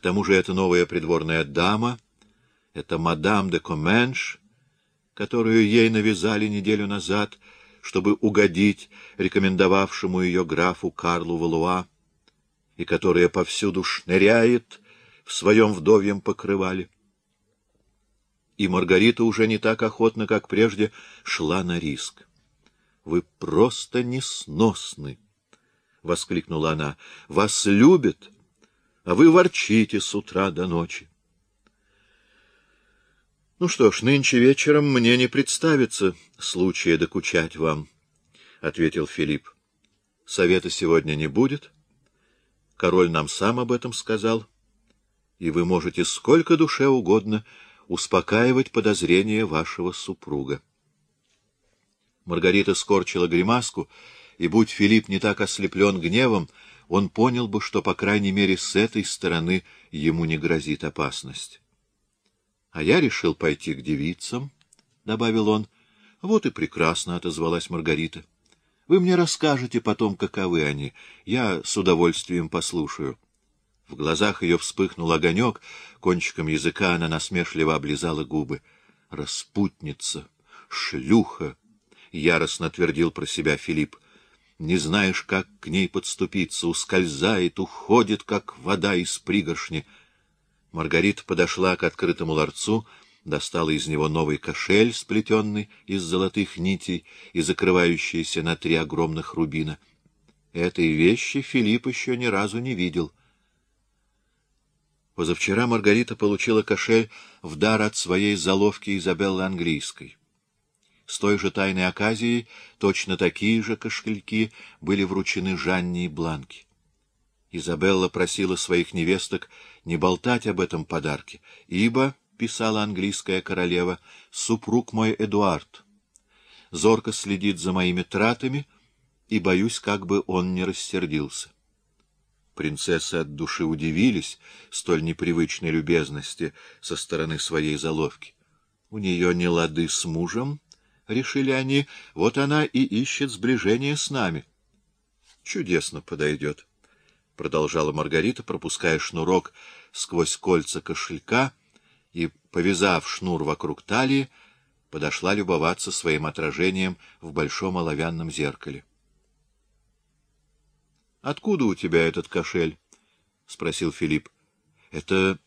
К тому же это новая придворная дама, это мадам де Коменш, которую ей навязали неделю назад, чтобы угодить рекомендовавшему ее графу Карлу Валуа, и которая повсюду шныряет в своем вдовьем покрывале. И Маргарита уже не так охотно, как прежде, шла на риск. — Вы просто несносны! — воскликнула она. — Вас любят, а вы ворчите с утра до ночи. — Ну что ж, нынче вечером мне не представится случая докучать вам, — ответил Филипп. — Совета сегодня не будет. Король нам сам об этом сказал. И вы можете сколько душе угодно успокаивать подозрения вашего супруга. Маргарита скорчила гримаску, и, будь Филипп не так ослеплен гневом, он понял бы, что, по крайней мере, с этой стороны ему не грозит опасность. — А я решил пойти к девицам, — добавил он. — Вот и прекрасно, — отозвалась Маргарита. — Вы мне расскажете потом, каковы они. Я с удовольствием послушаю. В глазах ее вспыхнул огонек, кончиком языка она насмешливо облизала губы. — Распутница! Шлюха! — яростно твердил про себя Филипп. Не знаешь, как к ней подступиться, ускользает, уходит, как вода из пригоршни — Маргарита подошла к открытому ларцу, достала из него новый кошель, сплетенный из золотых нитей и закрывающийся на три огромных рубина. Этой вещи Филипп еще ни разу не видел. Позавчера Маргарита получила кошель в дар от своей заловки Изабеллы Английской. С той же тайной оказией точно такие же кошельки были вручены Жанне и Бланке. Изабелла просила своих невесток не болтать об этом подарке, ибо, — писала английская королева, — супруг мой Эдуард зорко следит за моими тратами, и боюсь, как бы он не рассердился. Принцессы от души удивились столь непривычной любезности со стороны своей заловки. У нее не лады с мужем, — решили они, — вот она и ищет сближение с нами. Чудесно подойдет продолжала Маргарита, пропуская шнурок сквозь кольца кошелька и, повязав шнур вокруг талии, подошла любоваться своим отражением в большом оловянном зеркале. — Откуда у тебя этот кошель? — спросил Филипп. — Это...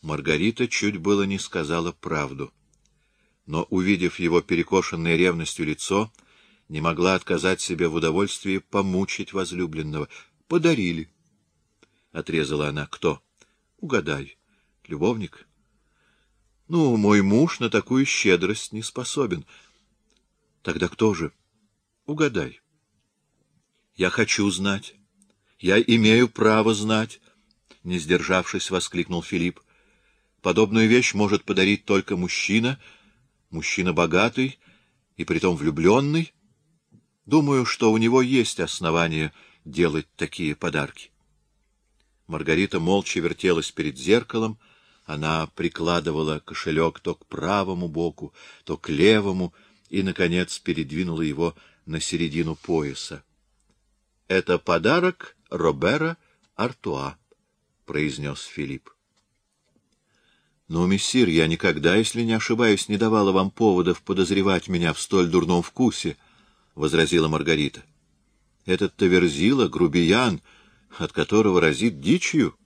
Маргарита чуть было не сказала правду. Но, увидев его перекошенное ревностью лицо, не могла отказать себе в удовольствии помучить возлюбленного — Подарили. Отрезала она. Кто? Угадай. Любовник? Ну, мой муж на такую щедрость не способен. Тогда кто же? Угадай. Я хочу знать. Я имею право знать. Не сдержавшись, воскликнул Филипп. Подобную вещь может подарить только мужчина, мужчина богатый и притом влюбленный. Думаю, что у него есть основания делать такие подарки. Маргарита молча вертелась перед зеркалом, она прикладывала кошелек то к правому боку, то к левому и, наконец, передвинула его на середину пояса. — Это подарок Робера Артуа, — произнес Филипп. — Но, мессир, я никогда, если не ошибаюсь, не давала вам поводов подозревать меня в столь дурном вкусе, — возразила Маргарита. Этот Таверзила — грубиян, от которого разит дичью.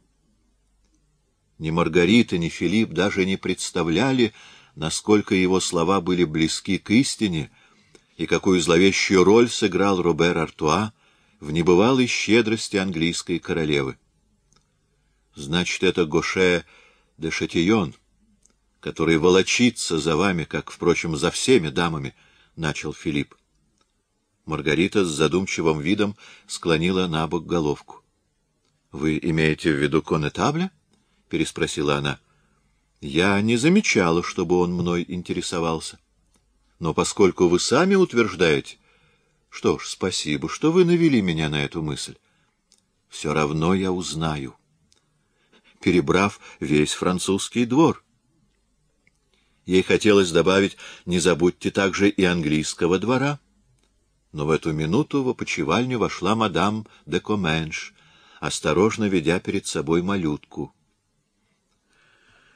Ни Маргарита, ни Филипп даже не представляли, насколько его слова были близки к истине и какую зловещую роль сыграл Робер Артуа в небывалой щедрости английской королевы. Значит, это Гоше де Шатион, который волочится за вами, как, впрочем, за всеми дамами, — начал Филипп. Маргарита с задумчивым видом склонила на бок головку. — Вы имеете в виду конетабля? — переспросила она. — Я не замечала, чтобы он мной интересовался. Но поскольку вы сами утверждаете... Что ж, спасибо, что вы навели меня на эту мысль. Все равно я узнаю. Перебрав весь французский двор. Ей хотелось добавить, не забудьте также и английского двора. Но в эту минуту в опочивальню вошла мадам де Коменш. осторожно ведя перед собой малютку —